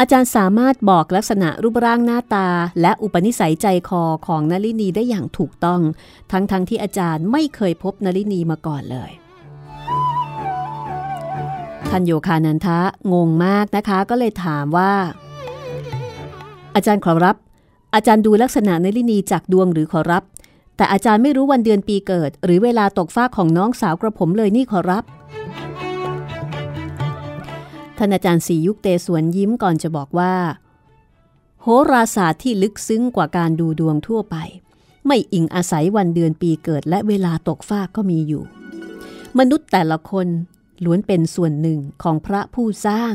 อาจารย์สามารถบอกลักษณะรูปร่างหน้าตา และอุปนิสัยใจคอของนลินีได้อย่างถูกต้อง ทั้งๆทที่อาจารย์ไม่เคยพบนลินีมาก่อนเลยท่านโยคานันทะงงมากนะคะก็เลยถามว่า อาจารย์ขอรับ อาจารย์ดูลักษณะนลินีจากดวงหรือขอรับ แต่อาจารย์ไม่รู้วันเดือนปีเกิด หรือเวลาตกฟ้าของน้องสาวกระผมเลยนี่ขอรับ ท่านอาจารย์สียุคเตสวนยิ้มก่อนจะบอกว่า โหราศาสตร์ที่ลึกซึ้งกว่าการดูดวงทั่วไป ไม่อิงอาศัยวันเดือนปีเกิดและเวลาตกฟ้ากก็มีอยู่ มนุษย์แต่ละคนล้วนเป็นส่วนหนึ่งของพระผู้สร้าง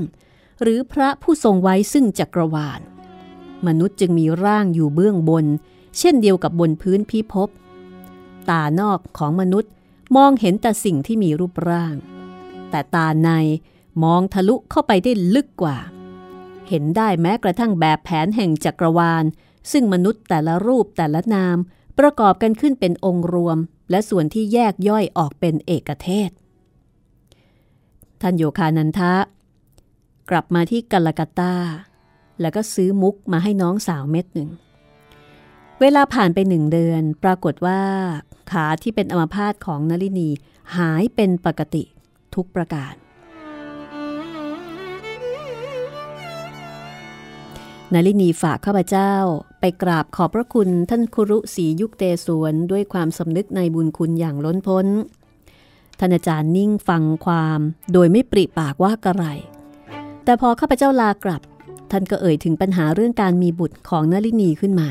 หรือพระผู้ทรงไว้ซึ่งจักรวาล มนุษย์จึงมีร่างอยู่เบื้องบน เช่นเดียวกับบนพื้นพิภพตานอกของมนุษย์มองเห็นแต่สิ่งที่มีรูปร่าง แต่ตาใน มองทะลุเข้าไปได้ลึกกว่า เห็นได้แม้กระทั่งแบบแผนแห่งจักรวาล ซึ่งมนุษย์แต่ละรูปแต่ละนาม ประกอบกันขึ้นเป็นองค์รวม และส่วนที่แยกย่อยออกเป็นเอกเทศ ท่านโยคานันทะ กลับมาที่กัลกัตตา แล้วก็ซื้อมุกมาให้น้องสาวเม็ดหนึ่ง เวลาผ่านไปหนึ่งเดือน ปรากฏว่า ขาที่เป็นอัมพาตของนลินีหายเป็นปกติทุกประการ นลินีฝากข้าพเจ้า ไปกราบขอบพระคุณท่านครุศรียุคเตสวนด้วยความสำนึกในบุญคุณอย่างล้นพ้น ท่านอาจารย์นิ่งฟังความโดยไม่ปริปากว่ากระไร แต่พอข้าพเจ้าลากลับ ท่านก็เอ่ยถึงปัญหาเรื่องการมีบุตรของนลินีขึ้นมา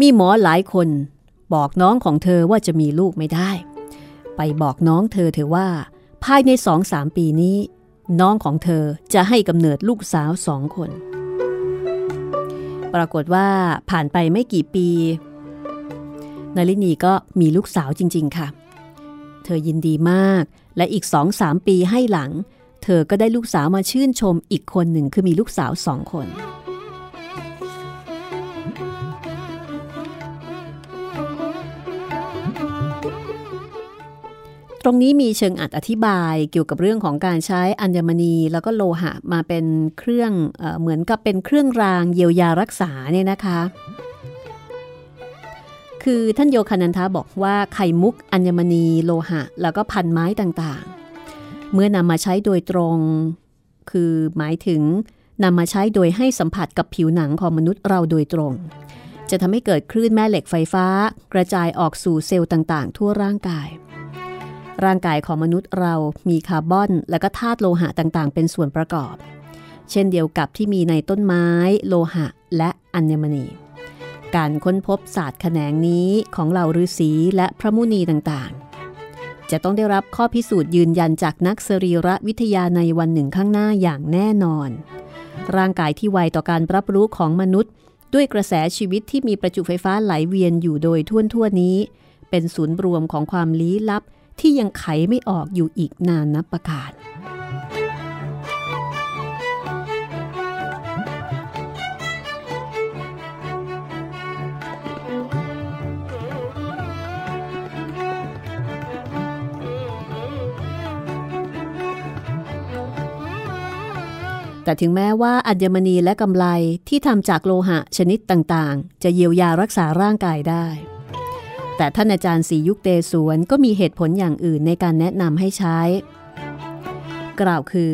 มีหมอหลายคนบอกน้องของเธอว่าจะมีลูกไม่ได้ ไปบอกน้องเธอเถอว่า ภายในสองสามปีนี้ น้องของเธอจะให้กำเนิดลูกสาวสองคน ปรากฏว่าผ่านไปไม่กี่ปีนาลินีก็มีลูกสาวจริง ๆ ค่ะ เธอยินดีมากและอีกสองสามปีให้หลัง เธอก็ได้ลูกสาวมาชื่นชมอีกคนหนึ่งคือมีลูกสาวสองคน ตรงนี้มีเชิงอัดอธิบายเกี่ยวกับเรื่องของการใช้อัญมณี แล้วก็โลหะมาเป็นเครื่องเอเหมือนกับเป็นเครื่องรางเยียวยารักษาเนี่ยนะคะ คือท่านโยคานันทาบอกว่าไข่มุกอัญมณี โลหะ แล้วก็พันไม้ต่างๆ เมื่อนำมาใช้โดยตรง คือหมายถึงนำมาใช้โดยให้สัมผัสกับผิวหนังของมนุษย์เราโดยตรง จะทำให้เกิดคลื่นแม่เหล็กไฟฟ้า กระจายออกสู่เซลล์ต่างๆ ทั่วร่างกาย ร่างกายของมนุษย์เรามีคาร์บอนและก็ธาตุโลหะต่างๆ เป็นส่วนประกอบ เช่นเดียวกับที่มีในต้นไม้ โลหะ และอัญมณี การค้นพบศาสตร์แขนงนี้ของเหล่าฤาษีและพระมุนีต่างๆ จะต้องได้รับข้อพิสูจน์ยืนยันจากนักสรีรวิทยาในวันหนึ่งข้างหน้าอย่างแน่นอน ร่างกายที่ไวต่อการรับรู้ของมนุษย์ ด้วยกระแสชีวิตที่มีประจุไฟฟ้าไหลเวียนอยู่โดยทั่วทั่วนี้เป็นศูนย์รวมของความลี้ลับ ที่ยังไขไม่ออกอยู่อีกนานนับประการแต่ถึงแม้ว่าอัญมณีและกำไลที่ทำจากโลหะชนิดต่างๆ จะเยียวยารักษาร่างกายได้ แต่ท่านอาจารย์ศรียุคเตสวนก็มีเหตุผลอย่างอื่นในการแนะนำให้ใช้ กล่าวคือ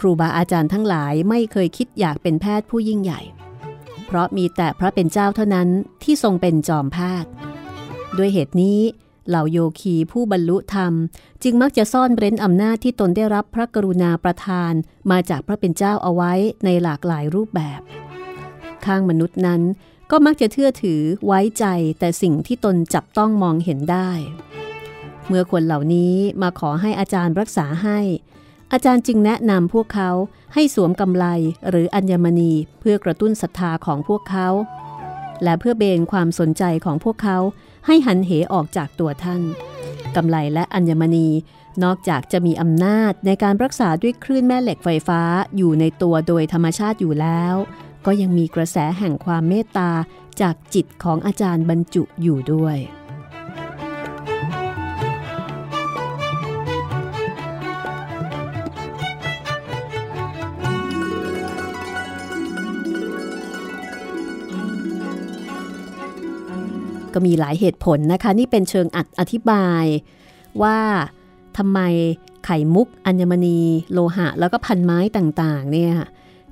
ครูบาอาจารย์ทั้งหลายไม่เคยคิดอยากเป็นแพทย์ผู้ยิ่งใหญ่ เพราะมีแต่พระเป็นเจ้าเท่านั้นที่ทรงเป็นจอมแพทย์ ด้วยเหตุนี้เหล่าโยคีผู้บรรลุธรรม จึงมักจะซ่อนเร้นอำนาจที่ตนได้รับพระกรุณาประทานมาจากพระเป็นเจ้าเอาไว้ในหลากหลายรูปแบบ ข้างมนุษย์นั้น ก็มักจะเชื่อถือไว้ใจแต่สิ่งที่ตนจับต้องมองเห็นได้ เมื่อคนเหล่านี้มาขอให้อาจารย์รักษาให้ อาจารย์จึงแนะนำพวกเขาให้สวมกำไลหรืออัญมณีเพื่อกระตุ้นศรัทธาของพวกเขา และเพื่อเบนความสนใจของพวกเขาให้หันเหออกจากตัวท่านกำไลและอัญมณีนอกจากจะมีอำนาจในการรักษาด้วยคลื่นแม่เหล็กไฟฟ้าอยู่ในตัวโดยธรรมชาติอยู่แล้ว ก็ยังมีกระแสแห่งความเมตตาจากจิตของอาจารย์บรรจุอยู่ด้วย ก็มีหลายเหตุผลนะคะ นี่เป็นเชิงอัดอธิบายว่าทำไมไข่มุก อัญมณี โลหะ แล้วก็พันไม้ต่างๆเนี่ย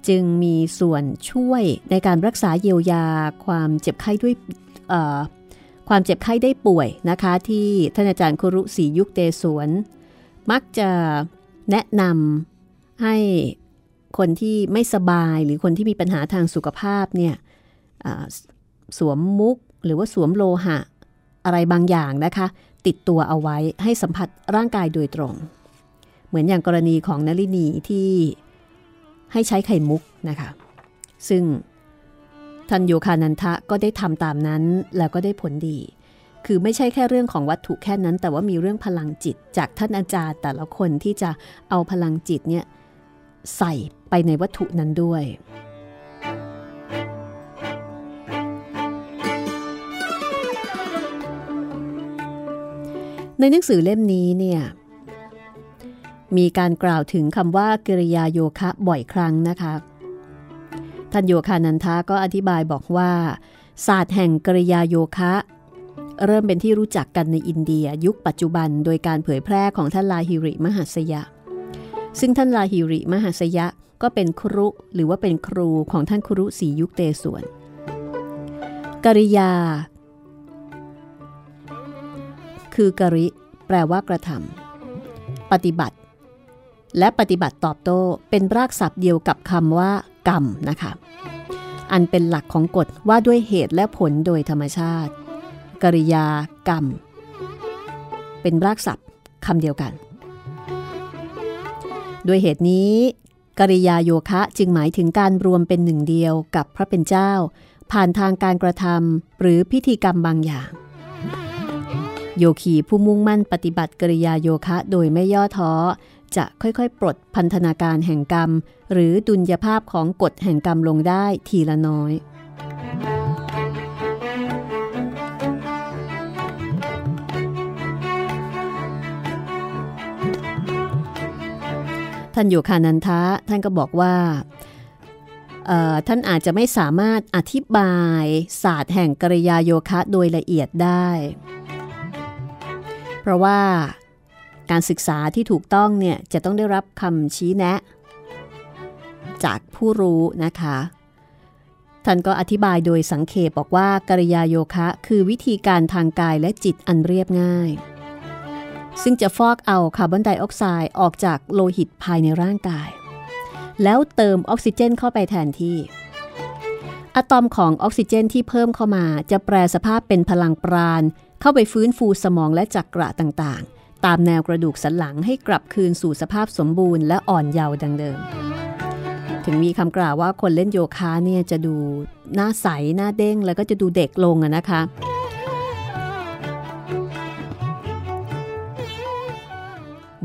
จึงมีส่วนช่วยในการรักษาเยียวยาความเจ็บไข้ด้วยความเจ็บไข้ได้ป่วยนะคะ ที่ท่านอาจารย์ครุศรียุคเตสวน มักจะแนะนำให้คนที่ไม่สบายหรือคนที่มีปัญหาทางสุขภาพเนี่ยสวมมุกหรือว่าสวมโลหะอะไรบางอย่างนะคะ ติดตัวเอาไว้ให้สัมผัสร่างกายโดยตรง เหมือนอย่างกรณีของนลินีที่ ให้ใช้ไข่มุกนะคะ ซึ่งท่านโยคานันทะก็ได้ทำตามนั้นแล้วก็ได้ผลดี คือไม่ใช่แค่เรื่องของวัตถุแค่นั้น แต่ว่ามีเรื่องพลังจิตจากท่านอาจารย์ แต่ละคนที่จะเอาพลังจิตเนี่ยใส่ไปในวัตถุนั้นด้วย ในหนังสือเล่มนี้เนี่ย มีการกล่าวถึงคำว่ากริยาโยคะบ่อยครั้งนะคะ ท่านโยคานันทาก็อธิบายบอกว่า ศาสตร์แห่งกริยาโยคะ เริ่มเป็นที่รู้จักกันในอินเดียยุคปัจจุบันโดยการเผยแพร่ของท่านลาฮิริมหัสยะ ซึ่งท่านลาฮิริมหัสยะก็เป็นครุหรือว่าเป็นครูของท่านครุสียุคเตส่วน กริยา คือกริ แปลว่ากระทำปฏิบัติ และปฏิบัติตอบโต้เป็นรากศัพท์เดียวกับคำว่า กรรมนะคะ อันเป็นหลักของกฎว่าด้วยเหตุและผลโดยธรรมชาติ กริยากรรม เป็นรากศัพท์คำเดียวกัน ด้วยเหตุนี้ กริยาโยคะจึงหมายถึงการรวมเป็นหนึ่งเดียวกับพระเป็นเจ้า ผ่านทางการกระทำหรือพิธีกรรมบางอย่างโยคีผู้มุ่งมั่นปฏิบัติกริยาโยคะโดยไม่ย่อท้อ จะค่อยๆ ปลดพันธนาการแห่งกรรม หรือดุลยภาพของกฎแห่งกรรมลงได้ทีละน้อย ท่านโยคานันทะท่านก็บอกว่าท่านอาจจะไม่สามารถอธิบายศาสตร์แห่งกริยาโยคะโดยละเอียดได้ เพราะว่า การศึกษาที่ถูกต้องเนี่ยจะต้องได้รับคำชี้แนะ จากผู้รู้นะคะ ท่านก็อธิบายโดยสังเขปบอกว่ากริยาโยคะ คือวิธีการทางกายและจิตอันเรียบง่าย ซึ่งจะฟอกเอาคาร์บอนไดออกไซด์ออกจากโลหิตภายในร่างกาย แล้วเติมออกซิเจนเข้าไปแทนที่อะตอมของออกซิเจนที่เพิ่มเข้ามา จะแปลสภาพเป็นพลังปราณ เข้าไปฟื้นฟูสมองและจักระต่างๆ ตามแนวกระดูกสันหลังให้กลับคืนสู่สภาพสมบูรณ์และอ่อนเยาว์ดังเดิม ถึงมีคำกล่าวว่าคนเล่นโยคะเนี่ยจะดูหน้าใสหน้าเด้งแล้วก็จะดูเด็กลงอะนะคะ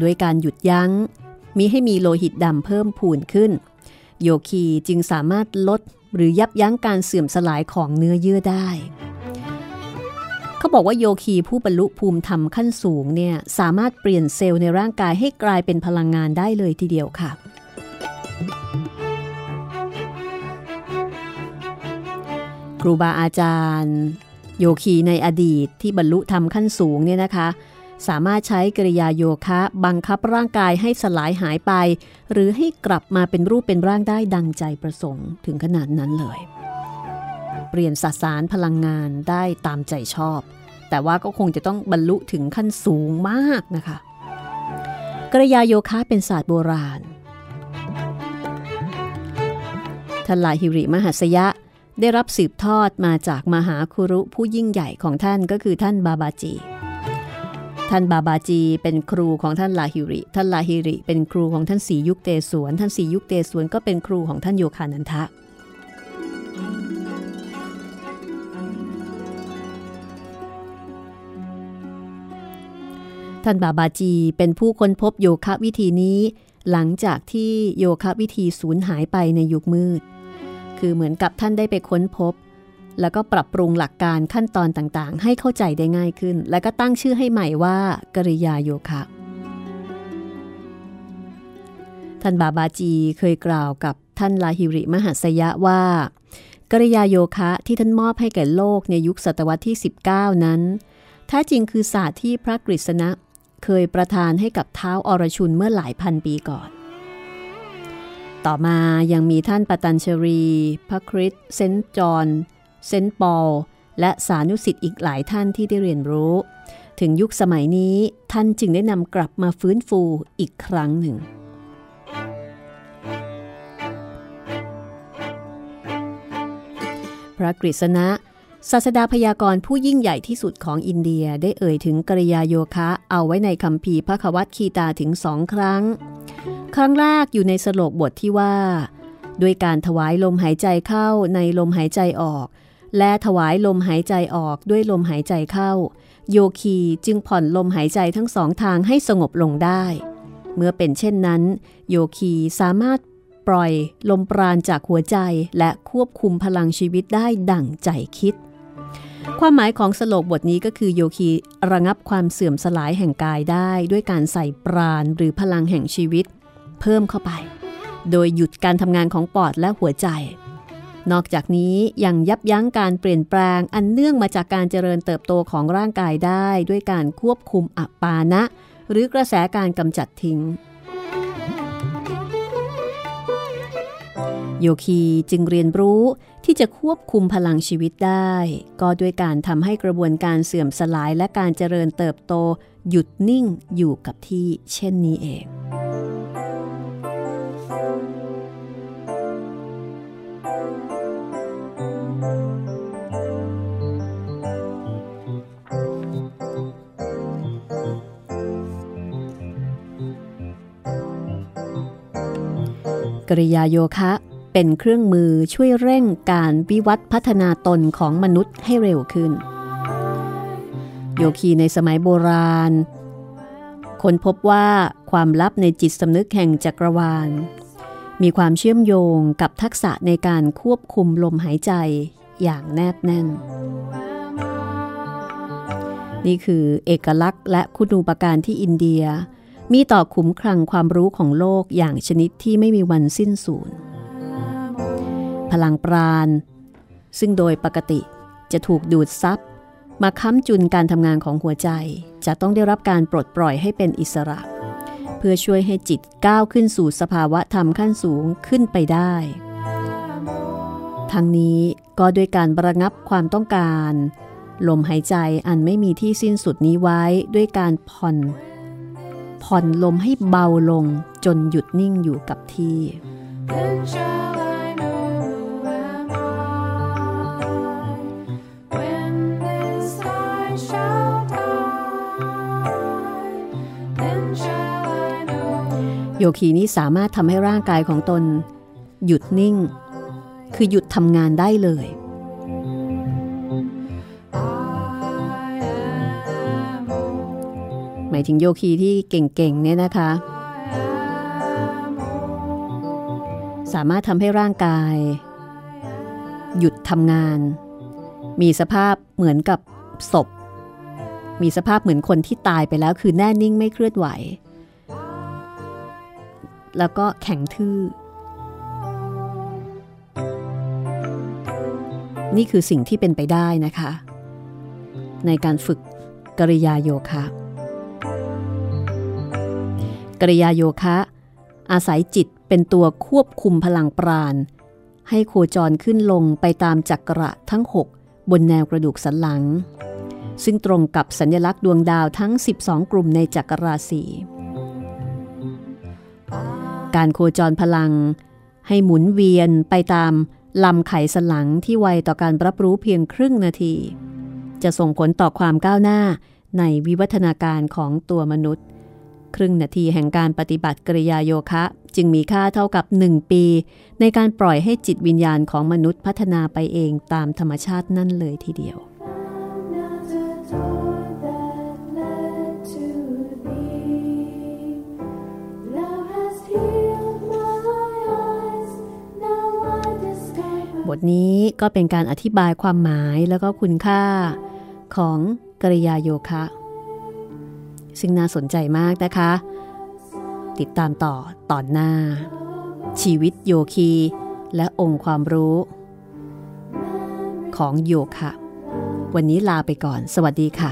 ด้วยการหยุดยัง้งมิให้มีโลหิตดำเพิ่มพูนขึ้น โยคีจึงสามารถลดหรือยับยั้งการเสื่อมสลายของเนื้อเยื่อได้ เขาบอกว่าโยคีผู้บรรลุภูมิธรรมขั้นสูงเนี่ยสามารถเปลี่ยนเซลล์ในร่างกายให้กลายเป็นพลังงานได้เลยทีเดียวค่ะ ครูบาอาจารย์ โยคีในอดีตที่บรรลุธรรมขั้นสูงเนี่ยนะคะ สามารถใช้กริยาโยคะ บังคับร่างกายให้สลายหายไป หรือให้กลับมาเป็นรูปเป็นร่างได้ดังใจประสงค์ถึงขนาดนั้นเลย เปลี่ยนสสารพลังงานได้ตามใจชอบ แต่ว่าก็คงจะต้องบรรลุถึงขั้นสูงมากนะคะ กริยาโยคะเป็นศาสตร์โบราณท่านลาฮิริมหัสยะได้รับสืบทอดมาจากมหาคุรุผู้ยิ่งใหญ่ของท่านก็คือท่านบาบาจี ท่านบาบาจีเป็นครูของท่านลาฮิริ ท่านลาฮิริ เป็นครูของท่านสียุคเตสวน ท่านสียุคเตสวนก็เป็นครูของท่านโยคานันทะ ท่านบาบาจีเป็นผู้ค้นพบโยคะวิธีนี้ หลังจากที่โยคะวิธีสูญหายไปในยุคมืด คือเหมือนกับท่านได้ไปค้นพบ แล้วก็ปรับปรุงหลักการขั้นตอนต่างๆ ให้เข้าใจได้ง่ายขึ้น แล้วก็ตั้งชื่อให้ใหม่ว่ากริยาโยคะท่านบาบาจีเคยกล่าวกับท่านลาฮิริมหัสยะว่า กริยาโยคะที่ท่านมอบให้แก่โลกในยุคศตวรรษที่ 19 นั้นแท้จริงคือศาสตร์ที่พระกฤษณะ เคยประทานให้กับเท้าอรชุนเมื่อหลายพันปีก่อน ต่อมายังมีท่านปตัญชรี พระคริสเซนจอห์นเซนปอล และสานุสิทธิ์อีกหลายท่านที่ได้เรียนรู้ ถึงยุคสมัยนี้ท่านจึงได้นำกลับมาฟื้นฟูอีกครั้งหนึ่งพระกฤษณะ ศาสดาพยากรณ์ผู้ยิ่งใหญ่ที่สุดของอินเดียได้เอ่ยถึงกริยาโยคะเอาไว้ในคำพีพระควัตคีตาถึงสองครั้ง ครั้งแรกอยู่ในสโลกบทที่ว่า ด้วยการถวายลมหายใจเข้าในลมหายใจออก และถวายลมหายใจออกด้วยลมหายใจเข้า โยคีจึงผ่อนลมหายใจทั้งสองทางให้สงบลงได้ เมื่อเป็นเช่นนั้น โยคีสามารถปล่อยลมปราณจากหัวใจและควบคุมพลังชีวิตได้ดั่งใจคิด ความหมายของสโลกบทนี้ก็คือโยคีระงับความเสื่อมสลายแห่งกายได้ด้วยการใส่ปราณหรือพลังแห่งชีวิต เพิ่มเข้าไป โดยหยุดการทำงานของปอดและหัวใจ นอกจากนี้ยังยับยั้งการเปลี่ยนแปลงอันเนื่องมาจากการเจริญเติบโตของร่างกายได้ ด้วยการควบคุมอัปปานะ หรือกระแสการกำจัดทิ้ง โยคีจึงเรียนรู้ที่จะควบคุมพลังชีวิตได้ ก็ด้วยการทำให้กระบวนการเสื่อมสลายและการเจริญเติบโต หยุดนิ่งอยู่กับที่เช่นนี้เอง กริยาโยคะ เป็นเครื่องมือช่วยเร่งการวิวัฒน์พัฒนาตนของมนุษย์ให้เร็วขึ้น โยคีในสมัยโบราณ คนพบว่าความลับในจิตสำนึกแห่งจักรวาล มีความเชื่อมโยงกับทักษะในการควบคุมลมหายใจอย่างแนบแน่น นี่คือเอกลักษณ์และคุณูปการที่อินเดียมีต่อขุมคลังความรู้ของโลกอย่างชนิดที่ไม่มีวันสิ้นสูญ พลังปราณ ซึ่งโดยปกติจะถูกดูดซับมาค้ำจุนการทำงานของหัวใจ จะต้องได้รับการปลดปล่อยให้เป็นอิสระ เพื่อช่วยให้จิตก้าวขึ้นสู่สภาวะธรรมขั้นสูงขึ้นไปได้ ทั้งนี้ก็ด้วยการระงับความต้องการ ลมหายใจอันไม่มีที่สิ้นสุดนี้ไว้ด้วยการผ่อน ผ่อนลมให้เบาลงจนหยุดนิ่งอยู่กับที่ โยคีนี้สามารถทำให้ร่างกายของตน หยุดนิ่ง คือหยุดทำงานได้เลย หมายถึงโยคีที่เก่งๆเนี่ยนะคะ สามารถทำให้ร่างกาย หยุดทำงาน มีสภาพเหมือนกับศพ มีสภาพเหมือนคนที่ตายไปแล้วคือแน่นิ่งไม่เคลื่อนไหว แล้วก็แข็งทื่อ นี่คือสิ่งที่เป็นไปได้นะคะ ในการฝึกกริยาโยคะ กริยาโยคะ อาศัยจิตเป็นตัวควบคุมพลังปราณ ให้โคจรขึ้นลงไปตามจักระทั้ง 6 บนแนวกระดูกสันหลัง ซึ่งตรงกับสัญลักษณ์ดวงดาวทั้ง 12 กลุ่มในจักรราศี การโคจรพลัง ให้หมุนเวียนไปตามลำไขสลังที่ไวต่อการรับรู้เพียงครึ่งนาที จะส่งผลต่อความก้าวหน้าในวิวัฒนาการของตัวมนุษย์ ครึ่งนาทีแห่งการปฏิบัติกริยาโยคะ จึงมีค่าเท่ากับ 1 ปี ในการปล่อยให้จิตวิญญาณของมนุษย์พัฒนาไปเองตามธรรมชาตินั่นเลยทีเดียว บทนี้ก็เป็นการอธิบายความหมายแล้วก็คุณค่าของกริยาโยคะ ซึ่งน่าสนใจมากนะคะ ติดตามต่อตอนหน้า ชีวิตโยคีและองค์ความรู้ ของโยคะ วันนี้ลาไปก่อน สวัสดีค่ะ